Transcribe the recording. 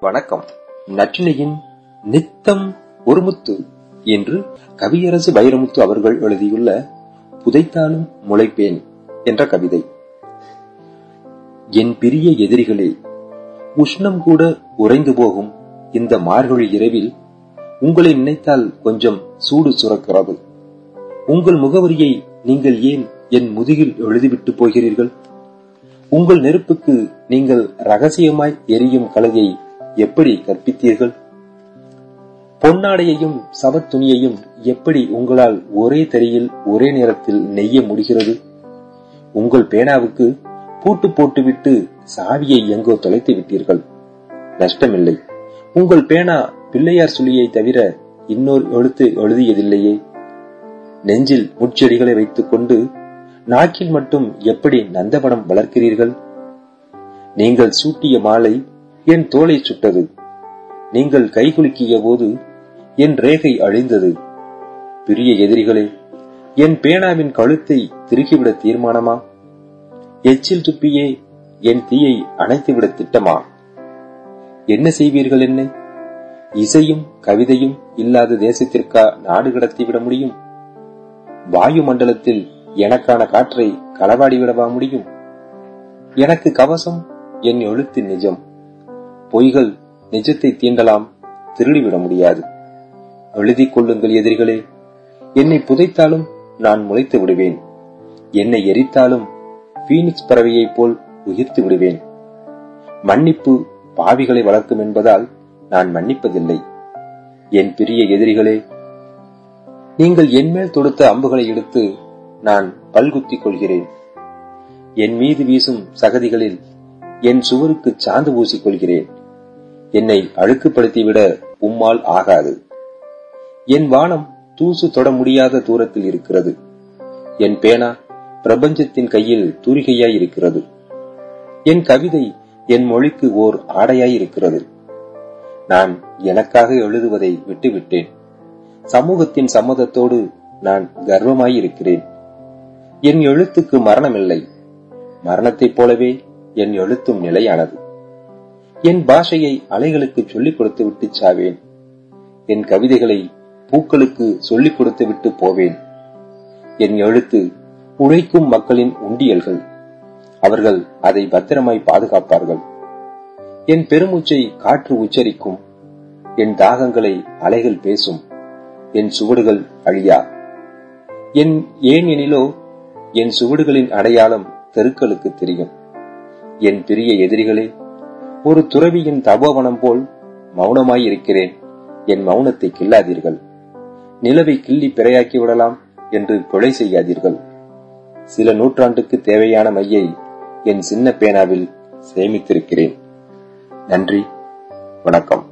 வணக்கம். நற்றினையின் நித்தம் ஒருமுத்து என்று கவியரசு வைரமுத்து அவர்கள் எழுதியுள்ள புதைத்தாலும் முளைப்பேன் என்ற கவிதை. என் பிரிய எதிரிகளே உஷ்ணம் கூட உறைந்து போகும் இந்த மார்கழி இரவில் உங்களை நினைத்தால் கொஞ்சம் சூடு சுரக்கிறது. உங்கள் முகவரியை நீங்கள் ஏன் என் முதுகில் எழுதிவிட்டு போகிறீர்கள்? உங்கள் நெருப்புக்கு நீங்கள் ரகசியமாய் எரியும் கலையை எப்படி கற்பித்தீர்கள்? பொன்னாடையையும் சவத்துணியையும் எப்படி உங்களால் ஒரே தரியில் ஒரே நேரத்தில் நெய்ய முடிகிறது? உங்கள் பேனாவுக்கு பூட்டு போட்டுவிட்டு சாவியை எங்கோ தொலைத்து விட்டீர்கள். நஷ்டமில்லை. உங்கள் பேனா பிள்ளையார் சுழியை தவிர இன்னொரு எழுத்து எழுதியதில்லையே. நெஞ்சில் முச்செடிகளை வைத்துக் கொண்டு நாக்கில் மட்டும் எப்படி நந்தவனம் வளர்க்கிறீர்கள்? நீங்கள் சூட்டிய மாலை என் தோலை சுட்டது. நீங்கள் கைகுலுக்கிய போது என் ரேகை அழிந்தது. பிரிய எதிரிகளே என் பேனாவின் கழுத்தை திருகிவிட தீர்மானமா? எச்சில் துப்பியே என் தீயை அணைத்துவிட திட்டமா? என்ன செய்வீர்கள் என்னை? இசையும் கவிதையும் இல்லாத தேசத்திற்கா நாடு கடத்திவிட முடியும்? வாயு மண்டலத்தில் எனக்கான காற்றை களவாடிவிடவா முடியும்? எனக்கு கவசம் என் எழுத்து நிஜம். பொய்கள் நிஜத்தை தீண்டலாம் திருடிவிட முடியாது. எழுதிக் கொள்ளுங்கள் எதிரிகளே என்னை புதைத்தாலும் நான் முளைத்து விடுவேன். என்னை எரித்தாலும் பீனிக்ஸ் பறவையைப் போல் உயிர்த்து விடுவேன். மன்னிப்பு பாவிகளை வளர்க்கும் என்பதால் நான் மன்னிப்பதில்லை. என் பெரிய எதிரிகளே நீங்கள் என்மேல் தொடுத்த அம்புகளை எடுத்து நான் பல்குத்திக் கொள்கிறேன். என் மீது வீசும் சகதிகளில் என் சுவருக்கு சாந்து பூசிக் கொள்கிறேன். என்னை அழுக்குப்படுத்திவிட உம்மால் ஆகாது. என் வானம் தூசு தொட முடியாத தூரத்தில் இருக்கிறது. என் பேனா பிரபஞ்சத்தின் கையில் தூரிகையாய் இருக்கிறது. என் கவிதை என் மொழிக்கு ஓர் ஆடையாய் இருக்கிறது. நான் எனக்காக எழுதுவதை விட்டுவிட்டேன். சமூகத்தின் சம்மதத்தோடு நான் கர்வமாயிருக்கிறேன். என் எழுத்துக்கு மரணமில்லை. மரணத்தைப் போலவே என் எழுத்தும் நிலையானது. என் பாஷையை அலைகளுக்கு சொல்லிக் கொடுத்து விட்டு சாவேன். என் கவிதைகளை பூக்களுக்கு சொல்லிக் கொடுத்து விட்டு போவேன். என் எழுத்து உழைக்கும் மக்களின் உண்டியல்கள். அவர்கள் அதை பத்திரமாய் பாதுகாப்பார்கள். என் பெருமூச்சை காற்று உச்சரிக்கும். என் தாகங்களை அலைகள் பேசும். என் சுவடுகள் அழியா. என் ஏன் எனிலோ என் சுவடுகளின் அடையாளம் தெருக்களுக்கு தெரியும். என் பெரிய எதிரிகளே ஒரு துறவியின் தபோவனம் போல் மௌனமாய் இருக்கிறேன் என் மௌனத்தை கில்லாதீர்கள். நிலவை கிள்ளி பிறையாக்கி விடலாம் என்று கொலை செய்யாதீர்கள். சில நூற்றாண்டுக்கு தேவையான மையை என் சின்ன பேனாவில் சேமித்திருக்கிறேன். நன்றி. வணக்கம்.